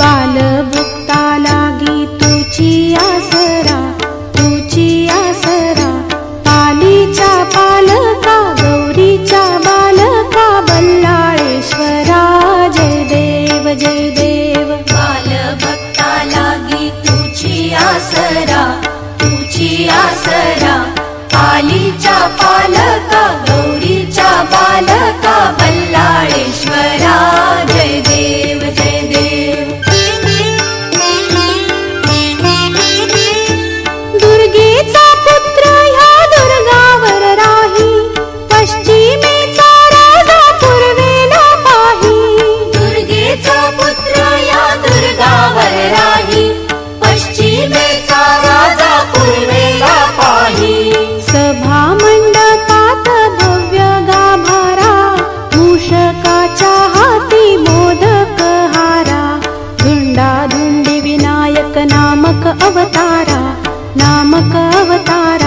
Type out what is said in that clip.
बालभक्ता लागी तुची आसरा आसरा पालका गौरीच्या बालका बल्लाळेश्वरा जय देव जय देव. बालभक्ता लागी तुझी आसरा आसरा पालीच्या हा मोदक हारा धुण्डा धुण्डि विनायक नामक अवतारा नामक अवता